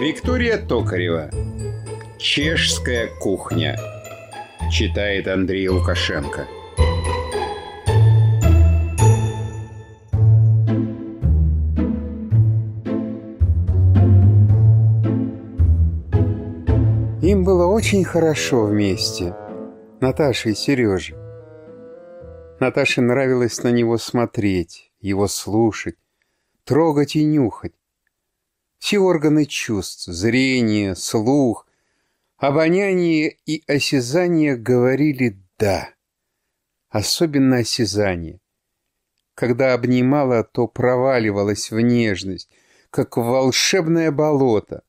Виктория Токарева. Чешская кухня. Читает Андрей Лукашенко. Им было очень хорошо вместе, Наташе и Сереже. Наташе нравилось на него смотреть, его слушать, трогать и нюхать. Все органы чувств, зрение, слух, обоняние и осязание говорили «да». Особенно осязание. Когда обнимала, то проваливалась в нежность, как волшебное болото.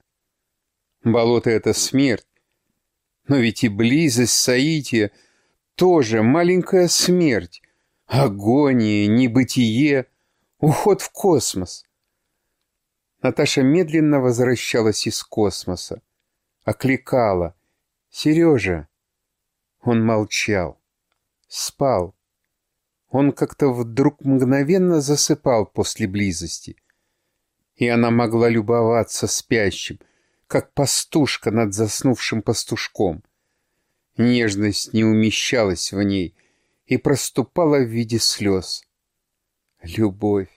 Болото — это смерть. Но ведь и близость Саития тоже маленькая смерть, агония, небытие, уход в космос. Наташа медленно возвращалась из космоса. Окликала. «Сережа!» Он молчал. Спал. Он как-то вдруг мгновенно засыпал после близости. И она могла любоваться спящим, как пастушка над заснувшим пастушком. Нежность не умещалась в ней и проступала в виде слез. Любовь!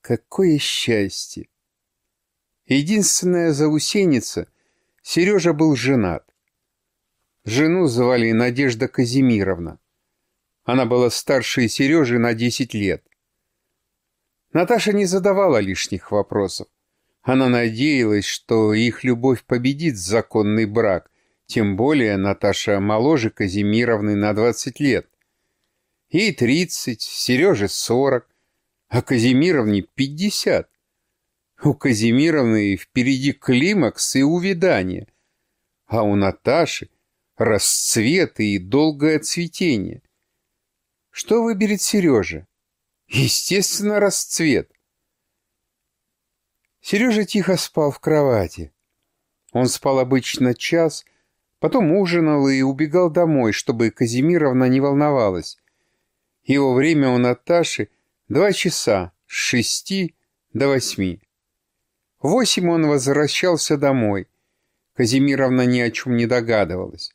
Какое счастье! Единственная заусеница — Сережа был женат. Жену звали Надежда Казимировна. Она была старше Сережи на 10 лет. Наташа не задавала лишних вопросов. Она надеялась, что их любовь победит законный брак, тем более Наташа моложе Казимировны на 20 лет. Ей 30, Сереже 40, а Казимировне 50. У Казимировны впереди климакс и увядание, а у Наташи расцвет и долгое цветение. Что выберет Сережа? Естественно, расцвет. Сережа тихо спал в кровати. Он спал обычно час, потом ужинал и убегал домой, чтобы Казимировна не волновалась. Его время у Наташи два часа с шести до восьми. Восемь он возвращался домой. Казимировна ни о чем не догадывалась.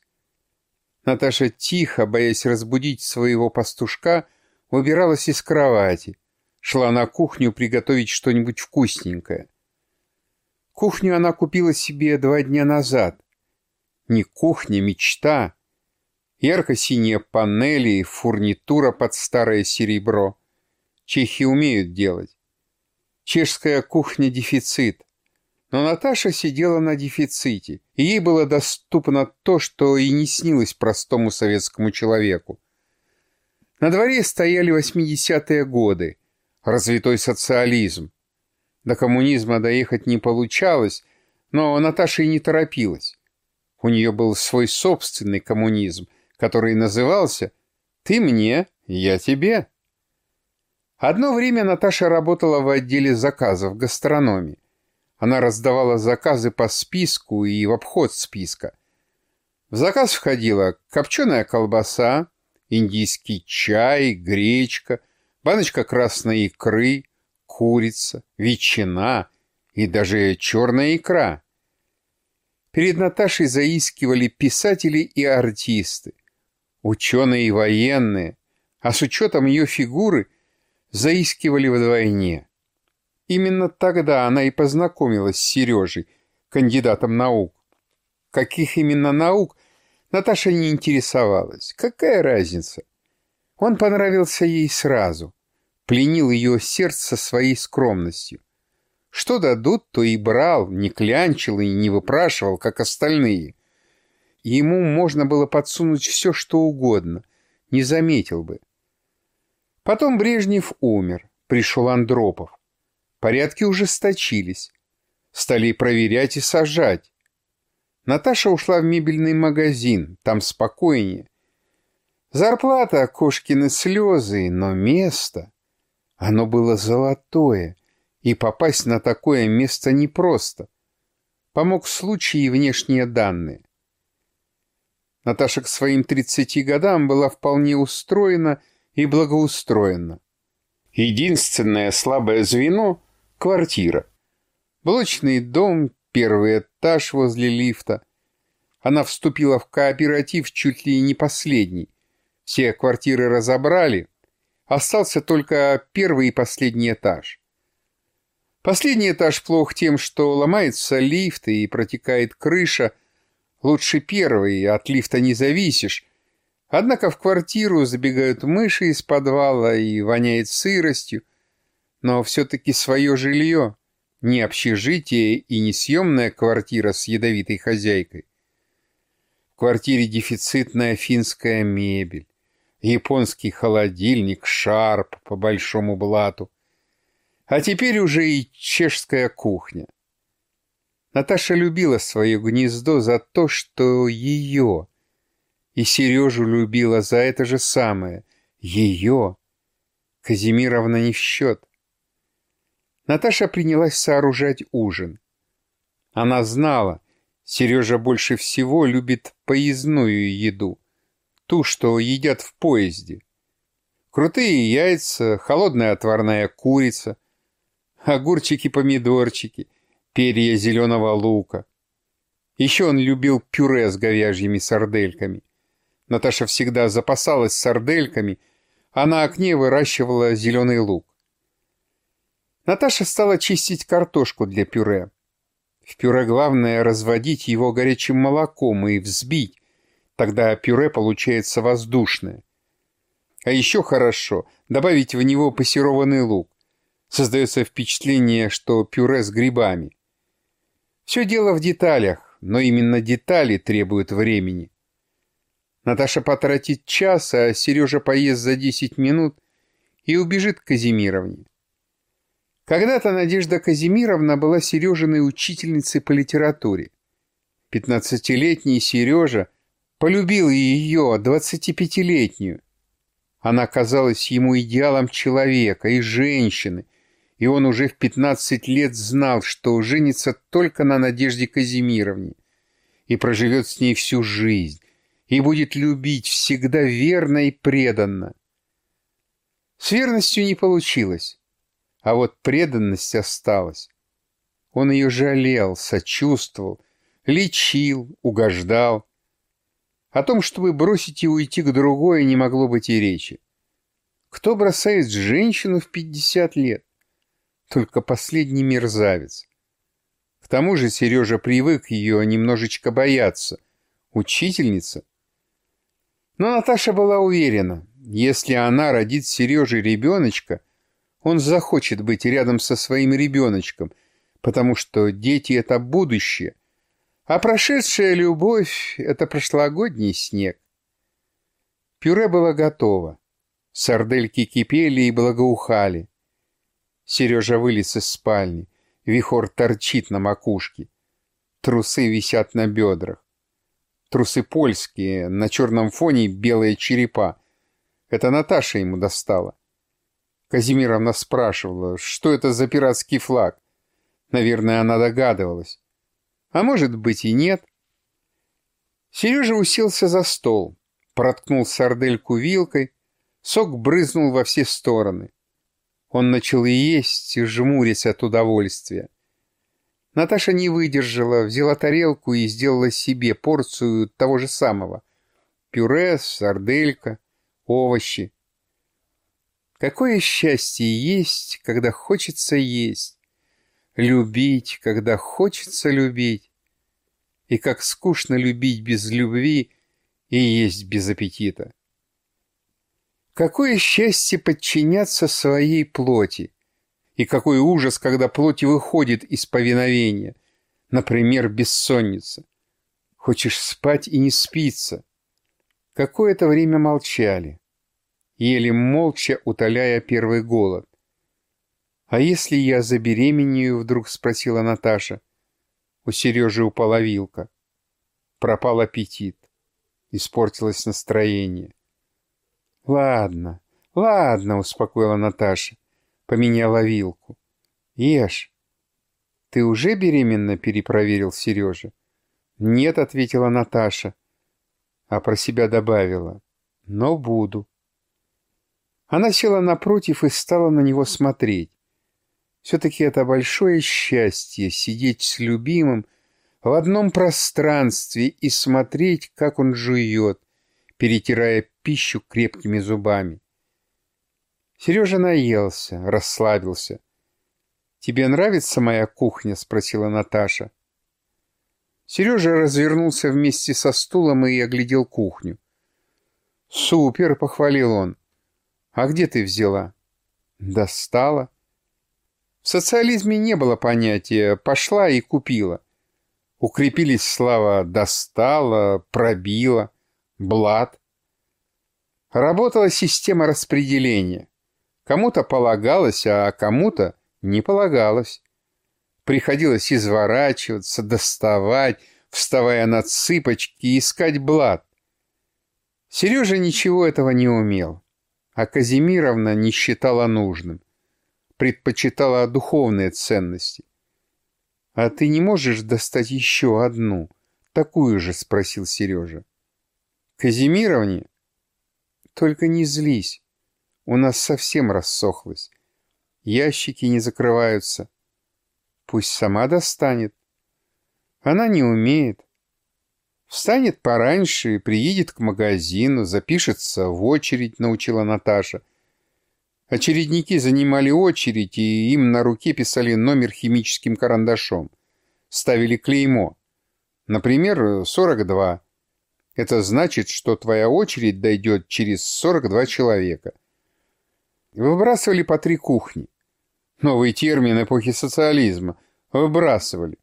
Наташа тихо, боясь разбудить своего пастушка, выбиралась из кровати, шла на кухню приготовить что-нибудь вкусненькое. Кухню она купила себе два дня назад. Не кухня, мечта. Ярко-синие панели, фурнитура под старое серебро. Чехи умеют делать. Чешская кухня – дефицит. Но Наташа сидела на дефиците, и ей было доступно то, что и не снилось простому советскому человеку. На дворе стояли 80-е годы, развитой социализм. До коммунизма доехать не получалось, но Наташа и не торопилась. У нее был свой собственный коммунизм, который назывался «Ты мне, я тебе». Одно время Наташа работала в отделе заказов гастрономии. Она раздавала заказы по списку и в обход списка. В заказ входила копченая колбаса, индийский чай, гречка, баночка красной икры, курица, ветчина и даже черная икра. Перед Наташей заискивали писатели и артисты, ученые и военные, а с учетом ее фигуры заискивали вдвойне. Именно тогда она и познакомилась с Сережей, кандидатом наук. Каких именно наук, Наташа не интересовалась. Какая разница? Он понравился ей сразу. Пленил ее сердце своей скромностью. Что дадут, то и брал, не клянчил и не выпрашивал, как остальные. Ему можно было подсунуть все, что угодно, не заметил бы. Потом Брежнев умер, пришел Андропов. Порядки ужесточились. Стали проверять и сажать. Наташа ушла в мебельный магазин, там спокойнее. Зарплата, кошкины слезы, но место... Оно было золотое, и попасть на такое место непросто. Помог случай и внешние данные. Наташа к своим 30 годам была вполне устроена и благоустроена. Единственное слабое звено — квартира. Блочный дом, первый этаж возле лифта. Она вступила в кооператив чуть ли не последний. Все квартиры разобрали. Остался только первый и последний этаж. Последний этаж плох тем, что ломается лифт и протекает крыша. Лучше первый, от лифта не зависишь. Однако в квартиру забегают мыши из подвала и воняет сыростью. Но все-таки свое жилье, не общежитие и не съемная квартира с ядовитой хозяйкой. В квартире дефицитная финская мебель, японский холодильник, шарп по большому блату, а теперь уже и чешская кухня. Наташа любила свое гнездо за то, что ее, и Сережу любила за это же самое, ее. Казимировна не в счет. Наташа принялась сооружать ужин. Она знала, Сережа больше всего любит поездную еду, ту, что едят в поезде. Крутые яйца, холодная отварная курица, огурчики-помидорчики, перья зеленого лука. Еще он любил пюре с говяжьими сардельками. Наташа всегда запасалась сардельками, а на окне выращивала зеленый лук. Наташа стала чистить картошку для пюре. В пюре главное разводить его горячим молоком и взбить, тогда пюре получается воздушное. А еще хорошо добавить в него пассерованный лук. Создается впечатление, что пюре с грибами. Все дело в деталях, но именно детали требуют времени. Наташа потратит час, а Сережа поест за 10 минут и убежит к Казимировне. Когда-то Надежда Казимировна была Сережиной учительницей по литературе. Пятнадцатилетний Сережа полюбил ее, двадцатипятилетнюю. Она казалась ему идеалом человека и женщины, и он уже в 15 лет знал, что женится только на Надежде Казимировне и проживет с ней всю жизнь, и будет любить всегда верно и преданно. С верностью не получилось, а вот преданность осталась. Он ее жалел, сочувствовал, лечил, угождал. О том, чтобы бросить и уйти к другой, не могло быть и речи. Кто бросает женщину в 50 лет? только последний мерзавец. К тому же Сережа привык ее немножечко бояться. Учительница. Но Наташа была уверена, если она родит Сереже ребеночка, он захочет быть рядом со своим ребеночком, потому что дети — это будущее, а прошедшая любовь — это прошлогодний снег. Пюре было готово. Сардельки кипели и благоухали. Сережа вылез из спальни. Вихор торчит на макушке. Трусы висят на бедрах. Трусы польские, на черном фоне белые черепа. Это Наташа ему достала. Казимировна спрашивала, что это за пиратский флаг. Наверное, она догадывалась. А может быть и нет. Сережа уселся за стол, проткнул сардельку вилкой, сок брызнул во все стороны. Он начал есть, жмурясь от удовольствия. Наташа не выдержала, взяла тарелку и сделала себе порцию того же самого. Пюре, сарделька, овощи. Какое счастье есть, когда хочется есть. Любить, когда хочется любить. И как скучно любить без любви и есть без аппетита. Какое счастье подчиняться своей плоти! И какой ужас, когда плоть выходит из повиновения, например, бессонница. Хочешь спать и не спится. Какое-то время молчали, еле молча утоляя первый голод. «А если я забеременею?» — вдруг спросила Наташа. У Сережи упала вилка. Пропал аппетит. Испортилось настроение. «Ладно, ладно», — успокоила Наташа. Поменяла вилку. «Ешь». «Ты уже беременна?» — перепроверил Сережа. «Нет», — ответила Наташа. А про себя добавила. «Но буду». Она села напротив и стала на него смотреть. Все-таки это большое счастье сидеть с любимым в одном пространстве и смотреть, как он жует, перетирая пищу крепкими зубами. Сережа наелся, расслабился. «Тебе нравится моя кухня?» — спросила Наташа. Сережа развернулся вместе со стулом и оглядел кухню. «Супер!» — похвалил он. «А где ты взяла?» «Достала». В социализме не было понятия «пошла и купила». Укрепились слова «достала», «пробила», «блат». Работала система распределения. Кому-то полагалось, а кому-то не полагалось. Приходилось изворачиваться, доставать, вставая на цыпочки искать блат. Сережа ничего этого не умел, а Казимировна не считала нужным. Предпочитала духовные ценности. «А ты не можешь достать еще одну, такую же?» — спросил Сережа. «Казимировне?» «Только не злись. У нас совсем рассохлось. Ящики не закрываются. Пусть сама достанет. Она не умеет. Встанет пораньше, приедет к магазину, запишется в очередь, научила Наташа. Очередники занимали очередь, и им на руке писали номер химическим карандашом. Ставили клеймо. Например, 42. Это значит, что твоя очередь дойдет через 42 человека. Выбрасывали по три кухни. Новый термин эпохи социализма. Выбрасывали.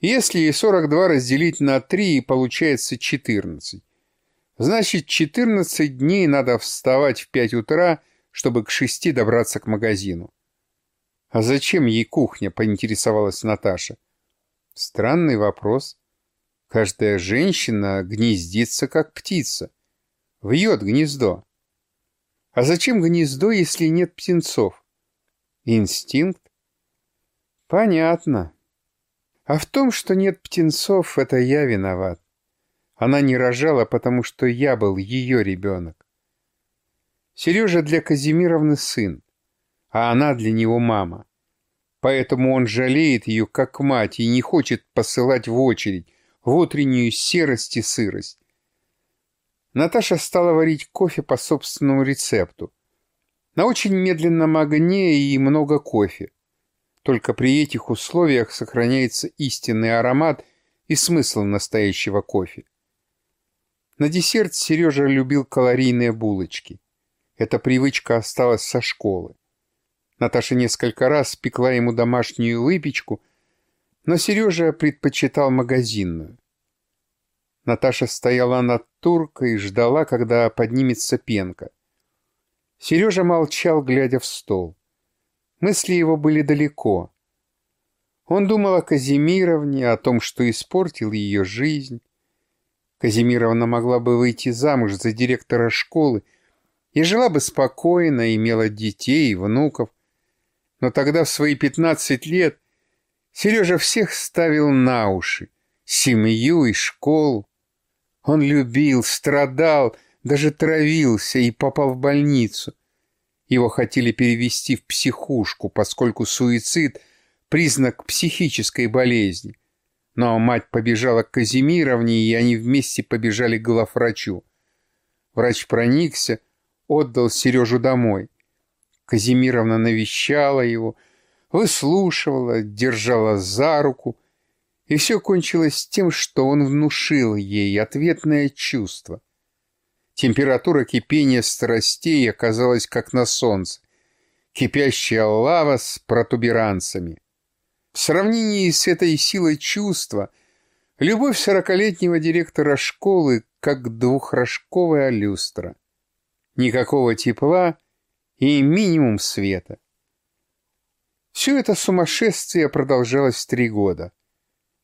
Если 42 разделить на 3, получается 14. Значит, 14 дней надо вставать в 5 утра, чтобы к 6 добраться к магазину. А зачем ей кухня, поинтересовалась Наташа. Странный вопрос. Каждая женщина гнездится, как птица. Вьет гнездо. А зачем гнездо, если нет птенцов? Инстинкт? Понятно. А в том, что нет птенцов, это я виноват. Она не рожала, потому что я был ее ребенок. Сережа для Казимировны сын, а она для него мама. Поэтому он жалеет ее как мать и не хочет посылать в очередь, в утреннюю серость и сырость. Наташа стала варить кофе по собственному рецепту. На очень медленном огне и много кофе. Только при этих условиях сохраняется истинный аромат и смысл настоящего кофе. На десерт Сережа любил калорийные булочки. Эта привычка осталась со школы. Наташа несколько раз пекла ему домашнюю выпечку, но Сережа предпочитал магазинную. Наташа стояла над туркой и ждала, когда поднимется пенка. Сережа молчал, глядя в стол. Мысли его были далеко. Он думал о Казимировне, о том, что испортил ее жизнь. Казимировна могла бы выйти замуж за директора школы и жила бы спокойно, имела детей и внуков. Но тогда в свои пятнадцать лет Сережа всех ставил на уши, семью и школу. Он любил, страдал, даже травился и попал в больницу. Его хотели перевести в психушку, поскольку суицид – признак психической болезни. Но мать побежала к Казимировне, и они вместе побежали к главврачу. Врач проникся, отдал Сережу домой. Казимировна навещала его, выслушивала, держала за руку, и все кончилось тем, что он внушил ей ответное чувство. Температура кипения страстей оказалась как на солнце, кипящая лава с протуберанцами. В сравнении с этой силой чувства любовь сорокалетнего директора школы как двухрожковая люстра. Никакого тепла и минимум света. Все это сумасшествие продолжалось три года.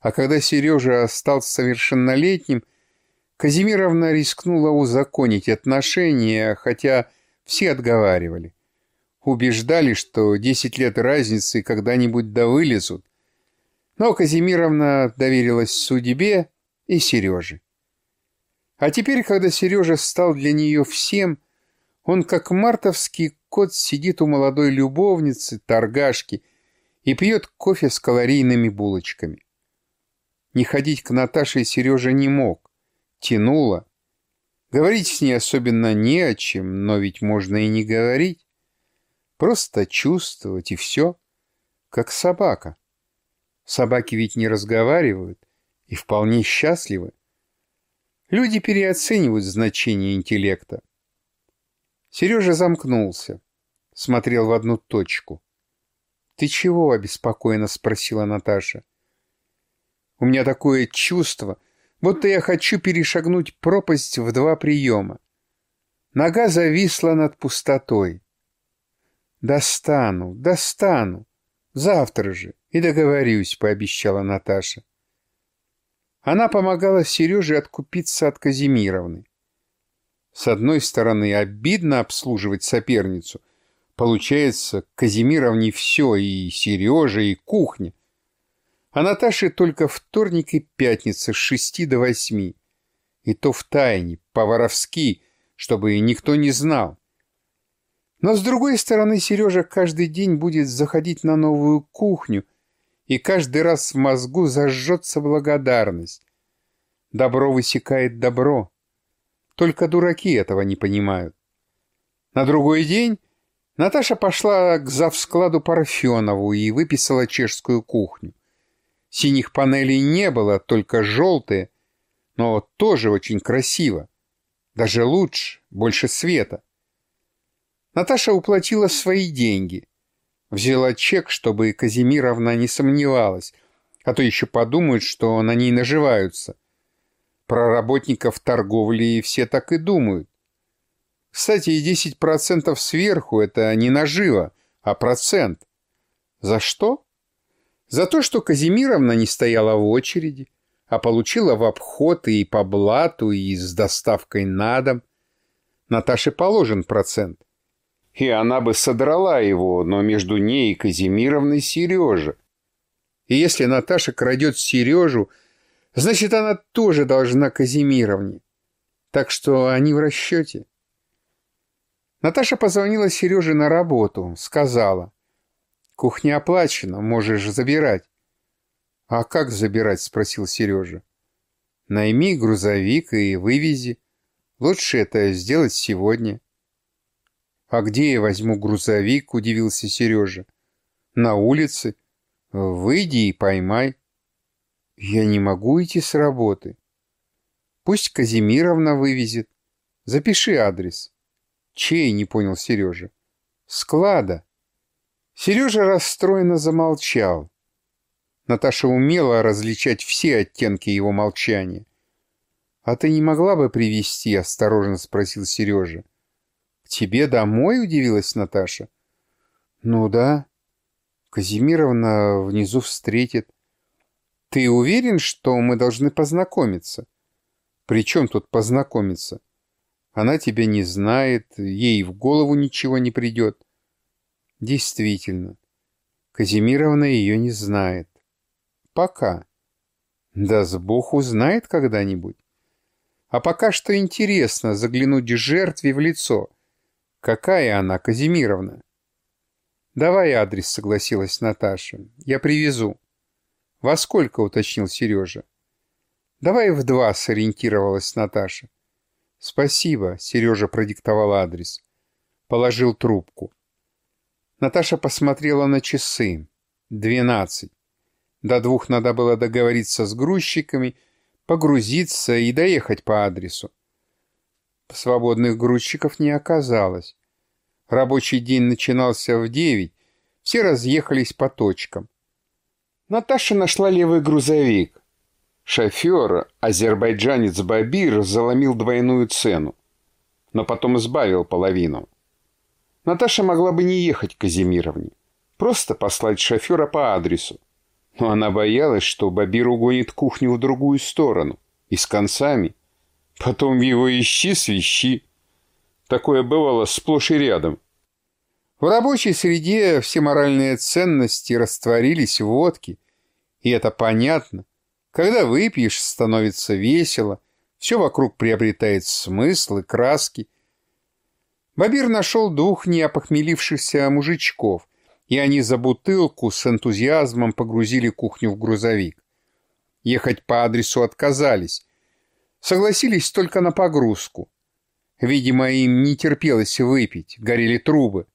А когда Сережа стал совершеннолетним, Казимировна рискнула узаконить отношения, хотя все отговаривали. Убеждали, что десять лет разницы когда-нибудь да вылезут. Но Казимировна доверилась судьбе и Сереже. А теперь, когда Сережа стал для нее всем, он, как мартовский кот сидит у молодой любовницы, торгашки, и пьет кофе с калорийными булочками. Не ходить к Наташе Сережа не мог. Тянуло. Говорить с ней особенно не о чем, но ведь можно и не говорить. Просто чувствовать и все, как собака. Собаки ведь не разговаривают и вполне счастливы. Люди переоценивают значение интеллекта. Сережа замкнулся, смотрел в одну точку. «Ты чего?» — обеспокоенно спросила Наташа. «У меня такое чувство, будто я хочу перешагнуть пропасть в два приема. Нога зависла над пустотой. «Достану, достану. Завтра же. И договорюсь», — пообещала Наташа. Она помогала Сереже откупиться от Казимировны. С одной стороны, обидно обслуживать соперницу. Получается, Казимировне все, и Сережа, и кухня. А Наташе только вторник и пятница с шести до восьми. И то в тайне, по-воровски, чтобы никто не знал. Но с другой стороны, Сережа каждый день будет заходить на новую кухню — и каждый раз в мозгу зажжется благодарность. Добро высекает добро. Только дураки этого не понимают. На другой день Наташа пошла к завскладу Парфенову и выписала чешскую кухню. Синих панелей не было, только желтые, но тоже очень красиво. Даже лучше, больше света. Наташа уплатила свои деньги. Взяла чек, чтобы Казимировна не сомневалась, а то еще подумают, что на ней наживаются. Про работников торговли все так и думают. Кстати, и 10% сверху – это не нажива, а процент. За что? За то, что Казимировна не стояла в очереди, а получила в обход и по блату, и с доставкой на дом. Наташе положен процент и она бы содрала его, но между ней и Казимировной Сережа. И если Наташа крадет Сережу, значит, она тоже должна Казимировне. Так что они в расчете. Наташа позвонила Сереже на работу, сказала. «Кухня оплачена, можешь забирать». «А как забирать?» — спросил Сережа. «Найми грузовик и вывези. Лучше это сделать сегодня». «А где я возьму грузовик?» – удивился Сережа. «На улице. Выйди и поймай». «Я не могу идти с работы». «Пусть Казимировна вывезет. Запиши адрес». «Чей?» – не понял Сережа. «Склада». Сережа расстроенно замолчал. Наташа умела различать все оттенки его молчания. «А ты не могла бы привести? осторожно спросил Сережа тебе домой?» — удивилась Наташа. «Ну да. Казимировна внизу встретит. Ты уверен, что мы должны познакомиться?» «При чем тут познакомиться? Она тебя не знает, ей в голову ничего не придет». «Действительно. Казимировна ее не знает. Пока. Да с Бог узнает когда-нибудь. А пока что интересно заглянуть жертве в лицо» Какая она, Казимировна? Давай адрес, согласилась Наташа. Я привезу. Во сколько, уточнил Сережа. Давай в два, сориентировалась Наташа. Спасибо, Сережа продиктовал адрес. Положил трубку. Наташа посмотрела на часы. Двенадцать. До двух надо было договориться с грузчиками, погрузиться и доехать по адресу. Свободных грузчиков не оказалось. Рабочий день начинался в девять, все разъехались по точкам. Наташа нашла левый грузовик. Шофер, азербайджанец Бабир, заломил двойную цену, но потом избавил половину. Наташа могла бы не ехать к Казимировне, просто послать шофера по адресу. Но она боялась, что Бабир угонит кухню в другую сторону и с концами. Потом его ищи свищи. Такое бывало сплошь и рядом. В рабочей среде все моральные ценности растворились в водке. И это понятно. Когда выпьешь, становится весело, все вокруг приобретает смысл и краски. Бабир нашел двух неопохмелившихся мужичков, и они за бутылку с энтузиазмом погрузили кухню в грузовик. Ехать по адресу отказались. Согласились только на погрузку. Видимо, им не терпелось выпить, горели трубы.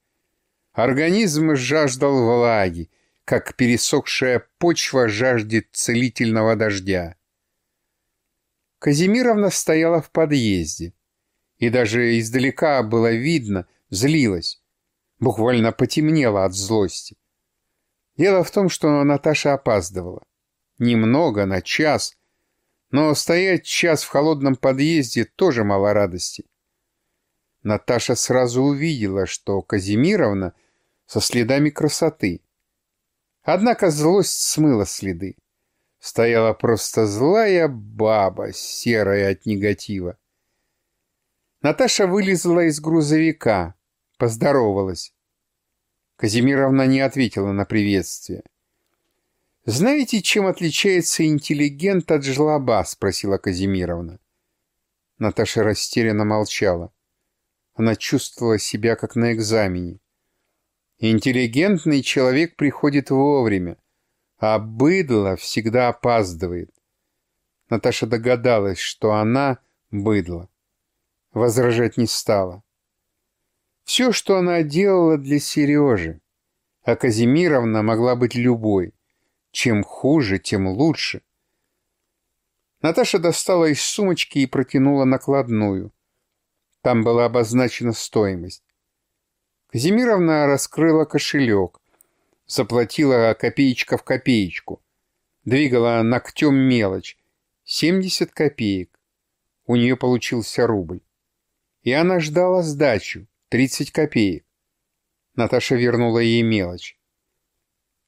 Организм жаждал влаги, как пересохшая почва жаждет целительного дождя. Казимировна стояла в подъезде, и даже издалека было видно, злилась, буквально потемнела от злости. Дело в том, что Наташа опаздывала. Немного, на час, но стоять час в холодном подъезде тоже мало радости. Наташа сразу увидела, что Казимировна со следами красоты. Однако злость смыла следы. Стояла просто злая баба, серая от негатива. Наташа вылезла из грузовика, поздоровалась. Казимировна не ответила на приветствие. «Знаете, чем отличается интеллигент от жлоба?» — спросила Казимировна. Наташа растерянно молчала. Она чувствовала себя как на экзамене. Интеллигентный человек приходит вовремя, а быдло всегда опаздывает. Наташа догадалась, что она быдло. Возражать не стала. Все, что она делала для Сережи, а Казимировна могла быть любой. Чем хуже, тем лучше. Наташа достала из сумочки и протянула накладную. Там была обозначена стоимость. Казимировна раскрыла кошелек, заплатила копеечка в копеечку, двигала ногтем мелочь, 70 копеек. У нее получился рубль. И она ждала сдачу, 30 копеек. Наташа вернула ей мелочь.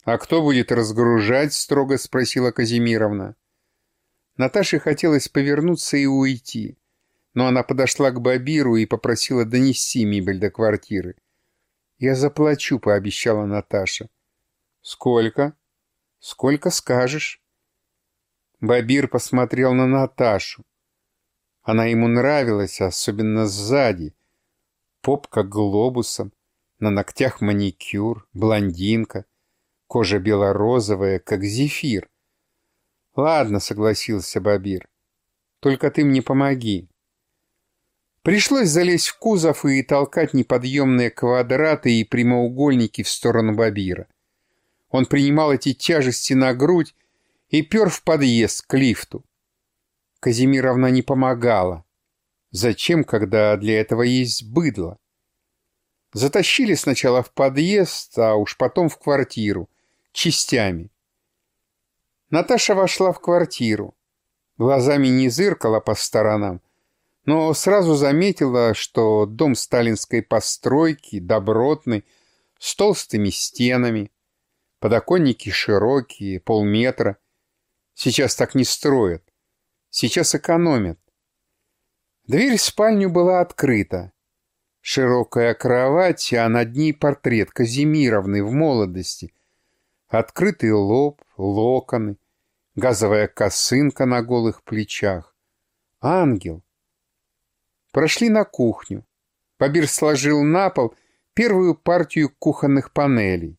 «А кто будет разгружать?» — строго спросила Казимировна. Наташе хотелось повернуться и уйти но она подошла к Бабиру и попросила донести мебель до квартиры. «Я заплачу», — пообещала Наташа. «Сколько?» «Сколько скажешь?» Бабир посмотрел на Наташу. Она ему нравилась, особенно сзади. Попка глобусом, на ногтях маникюр, блондинка, кожа белорозовая, как зефир. «Ладно», — согласился Бабир, — «только ты мне помоги». Пришлось залезть в кузов и толкать неподъемные квадраты и прямоугольники в сторону Бабира. Он принимал эти тяжести на грудь и пер в подъезд к лифту. Казимировна не помогала. Зачем, когда для этого есть быдло? Затащили сначала в подъезд, а уж потом в квартиру, частями. Наташа вошла в квартиру. Глазами не зыркала по сторонам, но сразу заметила, что дом сталинской постройки, добротный, с толстыми стенами, подоконники широкие, полметра. Сейчас так не строят, сейчас экономят. Дверь в спальню была открыта. Широкая кровать, а над ней портрет Казимировны в молодости. Открытый лоб, локоны, газовая косынка на голых плечах. Ангел. Прошли на кухню. Бабир сложил на пол первую партию кухонных панелей.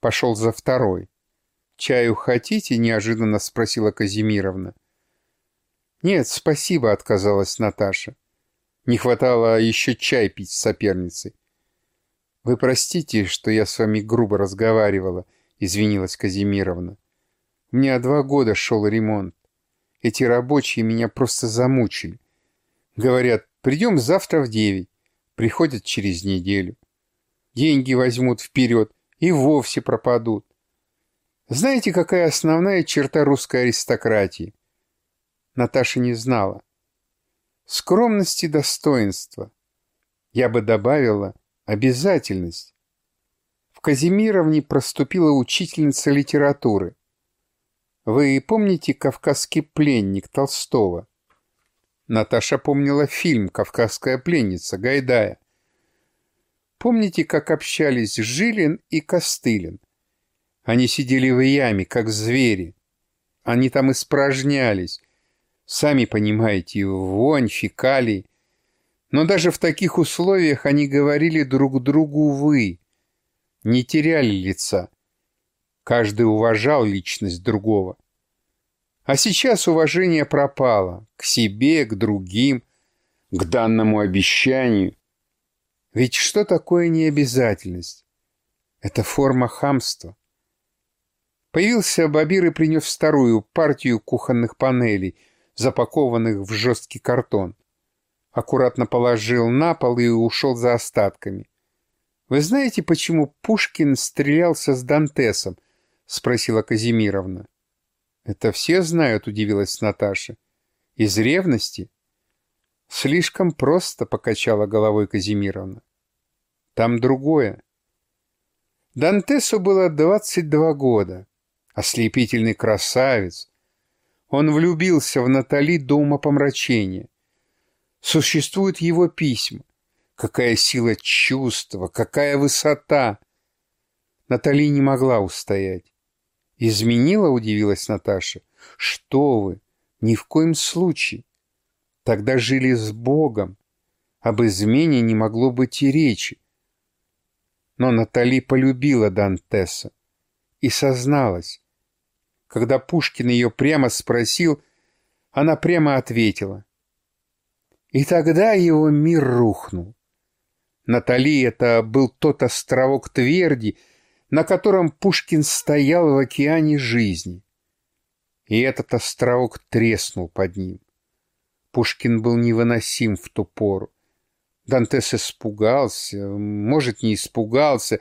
Пошел за второй. «Чаю хотите?» — неожиданно спросила Казимировна. «Нет, спасибо», — отказалась Наташа. Не хватало еще чай пить с соперницей. «Вы простите, что я с вами грубо разговаривала», — извинилась Казимировна. «У меня два года шел ремонт. Эти рабочие меня просто замучили. Говорят, придем завтра в девять. Приходят через неделю. Деньги возьмут вперед и вовсе пропадут. Знаете, какая основная черта русской аристократии? Наташа не знала. Скромность и достоинство. Я бы добавила обязательность. В Казимировне проступила учительница литературы. Вы помните «Кавказский пленник» Толстого? Наташа помнила фильм «Кавказская пленница» Гайдая. Помните, как общались Жилин и Костылин? Они сидели в яме, как звери. Они там испражнялись. Сами понимаете, вонь, фекалий. Но даже в таких условиях они говорили друг другу «вы», не теряли лица. Каждый уважал личность другого. А сейчас уважение пропало к себе, к другим, к данному обещанию. Ведь что такое необязательность? Это форма хамства. Появился Бабир и принес вторую партию кухонных панелей, запакованных в жесткий картон. Аккуратно положил на пол и ушел за остатками. «Вы знаете, почему Пушкин стрелялся с Дантесом?» — спросила Казимировна. «Это все знают», — удивилась Наташа. «Из ревности?» «Слишком просто», — покачала головой Казимировна. «Там другое». Дантесу было 22 года. Ослепительный красавец. Он влюбился в Натали до умопомрачения. Существуют его письма. Какая сила чувства, какая высота! Натали не могла устоять. «Изменила?» — удивилась Наташа. «Что вы? Ни в коем случае. Тогда жили с Богом. Об измене не могло быть и речи. Но Натали полюбила Дантеса и созналась. Когда Пушкин ее прямо спросил, она прямо ответила. И тогда его мир рухнул. Натали это был тот островок тверди, на котором Пушкин стоял в океане жизни. И этот островок треснул под ним. Пушкин был невыносим в ту пору. Дантес испугался, может, не испугался,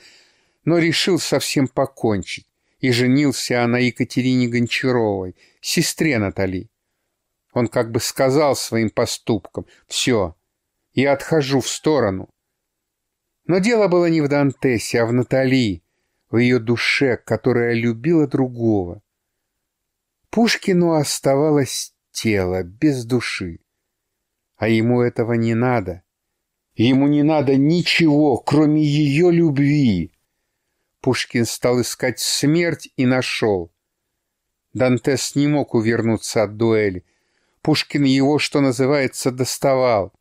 но решил совсем покончить и женился на Екатерине Гончаровой, сестре Натали. Он как бы сказал своим поступкам «Все, я отхожу в сторону». Но дело было не в Дантесе, а в Натали, в ее душе, которая любила другого. Пушкину оставалось тело без души, а ему этого не надо. Ему не надо ничего, кроме ее любви. Пушкин стал искать смерть и нашел. Дантес не мог увернуться от дуэли. Пушкин его, что называется, доставал.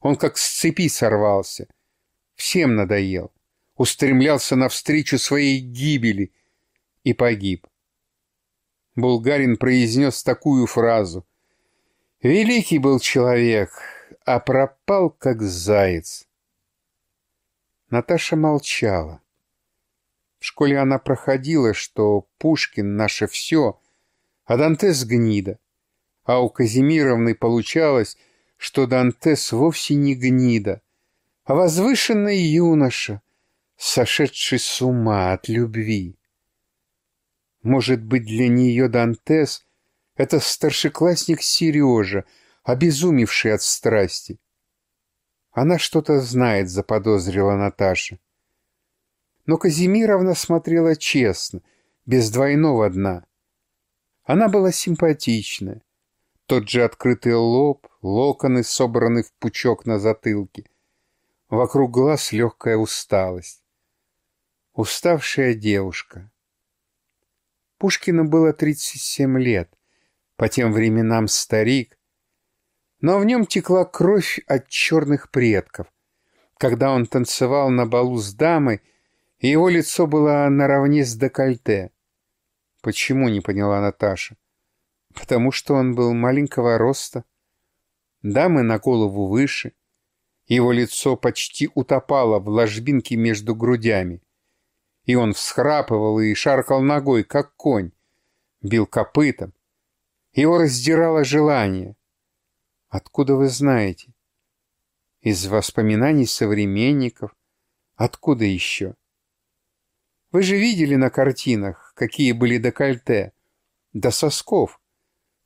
Он как с цепи сорвался. Всем надоел. Устремлялся навстречу своей гибели и погиб. Булгарин произнес такую фразу. «Великий был человек, а пропал, как заяц». Наташа молчала. В школе она проходила, что Пушкин — наше все, а Дантес — гнида. А у Казимировны получалось, что Дантес вовсе не гнида, а возвышенный юноша, сошедший с ума от любви. Может быть, для нее Дантес — это старшеклассник Сережа, обезумевший от страсти. Она что-то знает, заподозрила Наташа. Но Казимировна смотрела честно, без двойного дна. Она была симпатичная. Тот же открытый лоб, локоны собраны в пучок на затылке. Вокруг глаз легкая усталость. Уставшая девушка. Пушкину было 37 лет, по тем временам старик, но в нем текла кровь от черных предков. Когда он танцевал на балу с дамой, его лицо было наравне с декольте. Почему, не поняла Наташа? Потому что он был маленького роста. Дамы на голову выше. Его лицо почти утопало в ложбинке между грудями. И он всхрапывал и шаркал ногой, как конь. Бил копытом. Его раздирало желание. Откуда вы знаете? Из воспоминаний современников. Откуда еще? Вы же видели на картинах, какие были декольте. До сосков.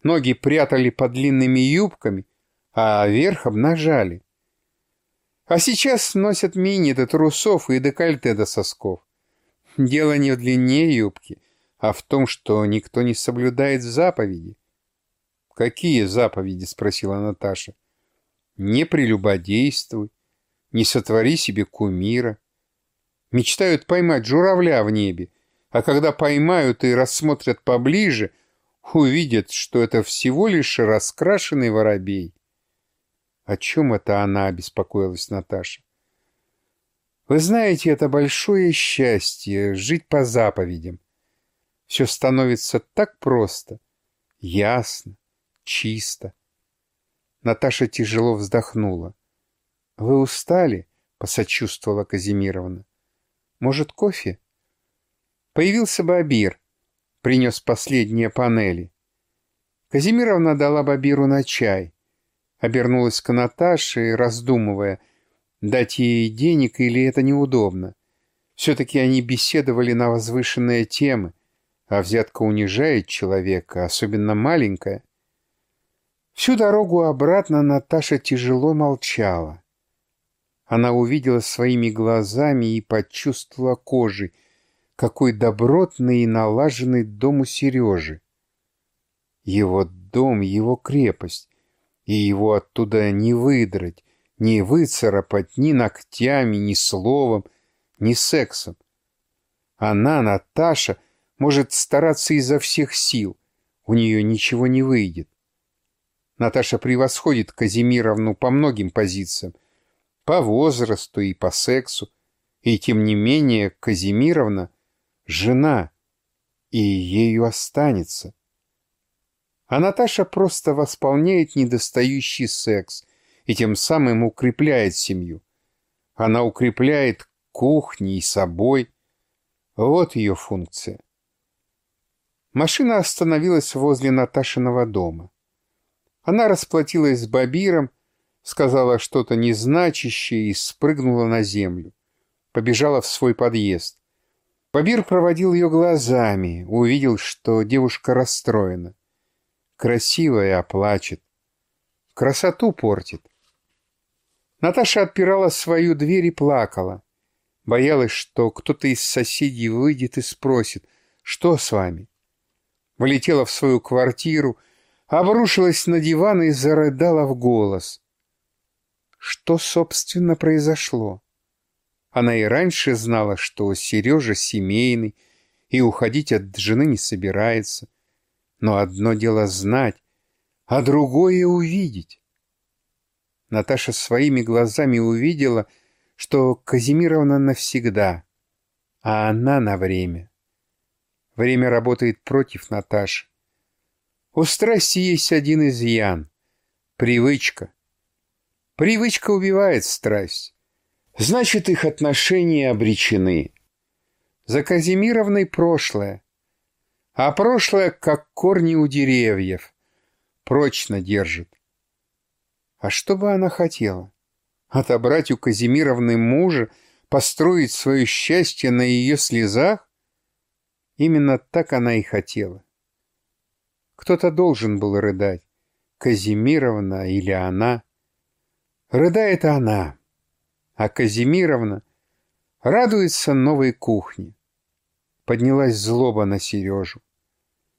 Ноги прятали под длинными юбками, а верх обнажали. А сейчас носят мини до трусов и декольте до сосков. Дело не в длине юбки, а в том, что никто не соблюдает заповеди. «Какие заповеди?» — спросила Наташа. «Не прелюбодействуй, не сотвори себе кумира, Мечтают поймать журавля в небе, а когда поймают и рассмотрят поближе, увидят, что это всего лишь раскрашенный воробей. О чем это она обеспокоилась Наташа? Вы знаете, это большое счастье — жить по заповедям. Все становится так просто, ясно, чисто. Наташа тяжело вздохнула. «Вы устали?» — посочувствовала Казимировна. «Может, кофе?» Появился Бабир, принес последние панели. Казимировна дала Бабиру на чай. Обернулась к Наташе, раздумывая, дать ей денег или это неудобно. Все-таки они беседовали на возвышенные темы, а взятка унижает человека, особенно маленькая. Всю дорогу обратно Наташа тяжело молчала. Она увидела своими глазами и почувствовала кожей, какой добротный и налаженный дом у Сережи. Его дом, его крепость, и его оттуда не выдрать, не выцарапать ни ногтями, ни словом, ни сексом. Она, Наташа, может стараться изо всех сил, у нее ничего не выйдет. Наташа превосходит Казимировну по многим позициям, по возрасту и по сексу, и тем не менее Казимировна — жена, и ею останется. А Наташа просто восполняет недостающий секс и тем самым укрепляет семью. Она укрепляет кухней и собой. Вот ее функция. Машина остановилась возле Наташиного дома. Она расплатилась с Бабиром, сказала что-то незначащее и спрыгнула на землю. Побежала в свой подъезд. Бабир проводил ее глазами, увидел, что девушка расстроена. Красивая, а плачет. Красоту портит. Наташа отпирала свою дверь и плакала. Боялась, что кто-то из соседей выйдет и спросит, что с вами. Влетела в свою квартиру, обрушилась на диван и зарыдала в голос. Что, собственно, произошло? Она и раньше знала, что Сережа семейный и уходить от жены не собирается. Но одно дело знать, а другое увидеть. Наташа своими глазами увидела, что Казимировна навсегда, а она на время. Время работает против Наташи. У страсти есть один изъян — привычка. Привычка убивает страсть. Значит, их отношения обречены. За Казимировной прошлое. А прошлое, как корни у деревьев, прочно держит. А что бы она хотела? Отобрать у Казимировны мужа, построить свое счастье на ее слезах? Именно так она и хотела. Кто-то должен был рыдать. Казимировна или она. Рыдает она, а Казимировна радуется новой кухне. Поднялась злоба на Сережу.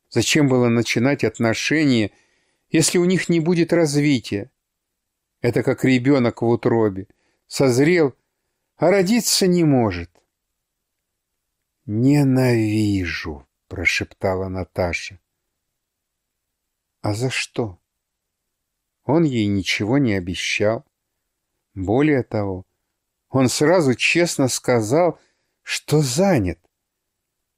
Зачем было начинать отношения, если у них не будет развития? Это как ребенок в утробе. Созрел, а родиться не может. «Ненавижу», — прошептала Наташа. А за что? Он ей ничего не обещал. Более того, он сразу честно сказал, что занят.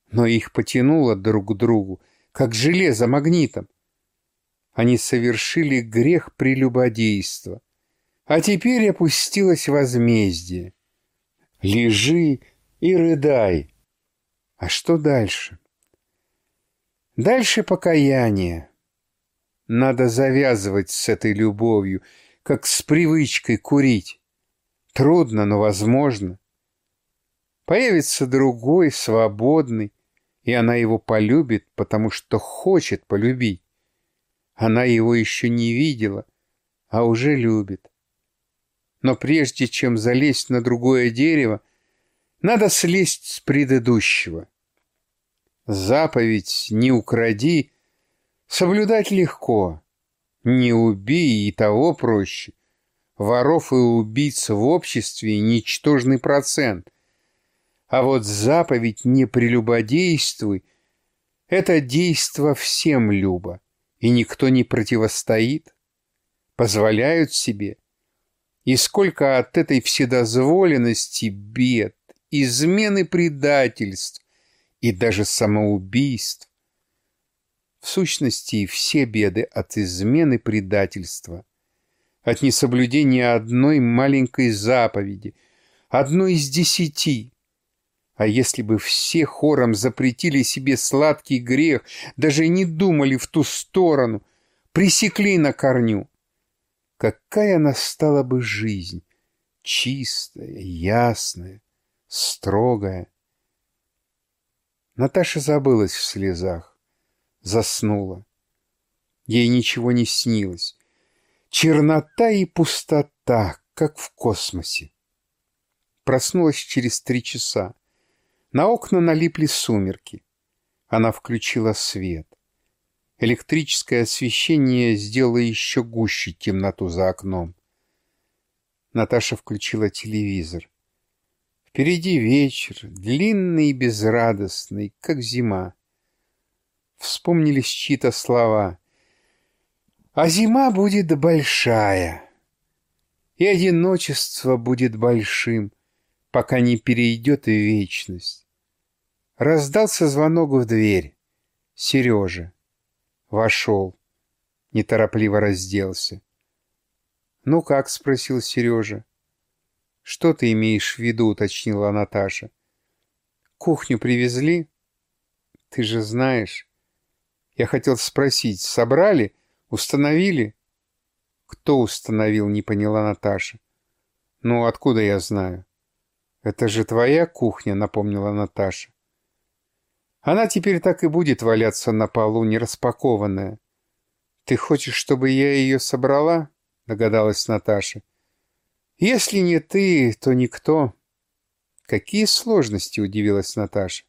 Но их потянуло друг к другу, как железо магнитом. Они совершили грех прелюбодейства. А теперь опустилось возмездие. Лежи и рыдай. А что дальше? Дальше покаяние. Надо завязывать с этой любовью, как с привычкой курить. Трудно, но возможно. Появится другой, свободный, и она его полюбит, потому что хочет полюбить. Она его еще не видела, а уже любит. Но прежде чем залезть на другое дерево, надо слезть с предыдущего. Заповедь «не укради» Соблюдать легко. Не убей и того проще. Воров и убийц в обществе ничтожный процент. А вот заповедь «не прелюбодействуй» — это действо всем любо, и никто не противостоит. Позволяют себе И сколько от этой вседозволенности бед, измены предательств и даже самоубийств. В сущности, все беды от измены предательства, от несоблюдения одной маленькой заповеди, одной из десяти. А если бы все хором запретили себе сладкий грех, даже не думали в ту сторону, пресекли на корню, какая настала бы жизнь, чистая, ясная, строгая. Наташа забылась в слезах, заснула. Ей ничего не снилось. Чернота и пустота, как в космосе. Проснулась через три часа. На окна налипли сумерки. Она включила свет. Электрическое освещение сделало еще гуще темноту за окном. Наташа включила телевизор. Впереди вечер, длинный и безрадостный, как зима. Вспомнились чьи-то слова. А зима будет большая, и одиночество будет большим, пока не перейдет и вечность. Раздался звонок в дверь. Сережа. Вошел. Неторопливо разделся. «Ну как?» — спросил Сережа. «Что ты имеешь в виду?» — уточнила Наташа. «Кухню привезли?» «Ты же знаешь». Я хотел спросить, собрали? Установили? Кто установил, не поняла Наташа. Ну, откуда я знаю? Это же твоя кухня, напомнила Наташа. Она теперь так и будет валяться на полу, не распакованная. Ты хочешь, чтобы я ее собрала? Догадалась Наташа. Если не ты, то никто. Какие сложности, удивилась Наташа.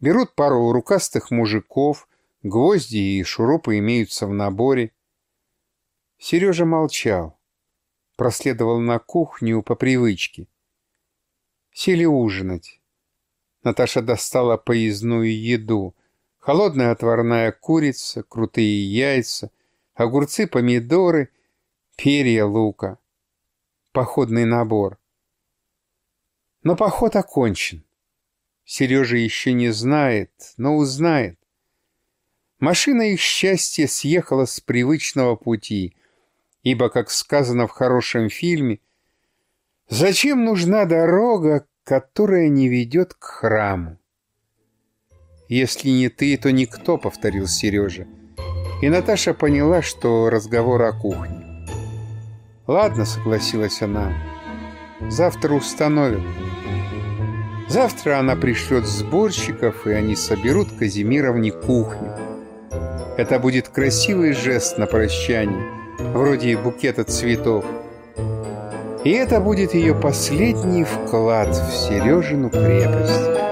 Берут пару рукастых мужиков, гвозди и шурупы имеются в наборе. Сережа молчал, проследовал на кухню по привычке. Сели ужинать. Наташа достала поездную еду. Холодная отварная курица, крутые яйца, огурцы, помидоры, перья лука. Походный набор. Но поход окончен. Сережа еще не знает, но узнает. Машина их счастья съехала с привычного пути, ибо, как сказано в хорошем фильме, «Зачем нужна дорога, которая не ведет к храму. «Если не ты, то никто», — повторил Сережа. И Наташа поняла, что разговор о кухне. «Ладно», — согласилась она, — «завтра установят». Завтра она пришлет сборщиков, и они соберут Казимировне кухню. Это будет красивый жест на прощание, вроде букета цветов. И это будет ее последний вклад в Сережину крепость.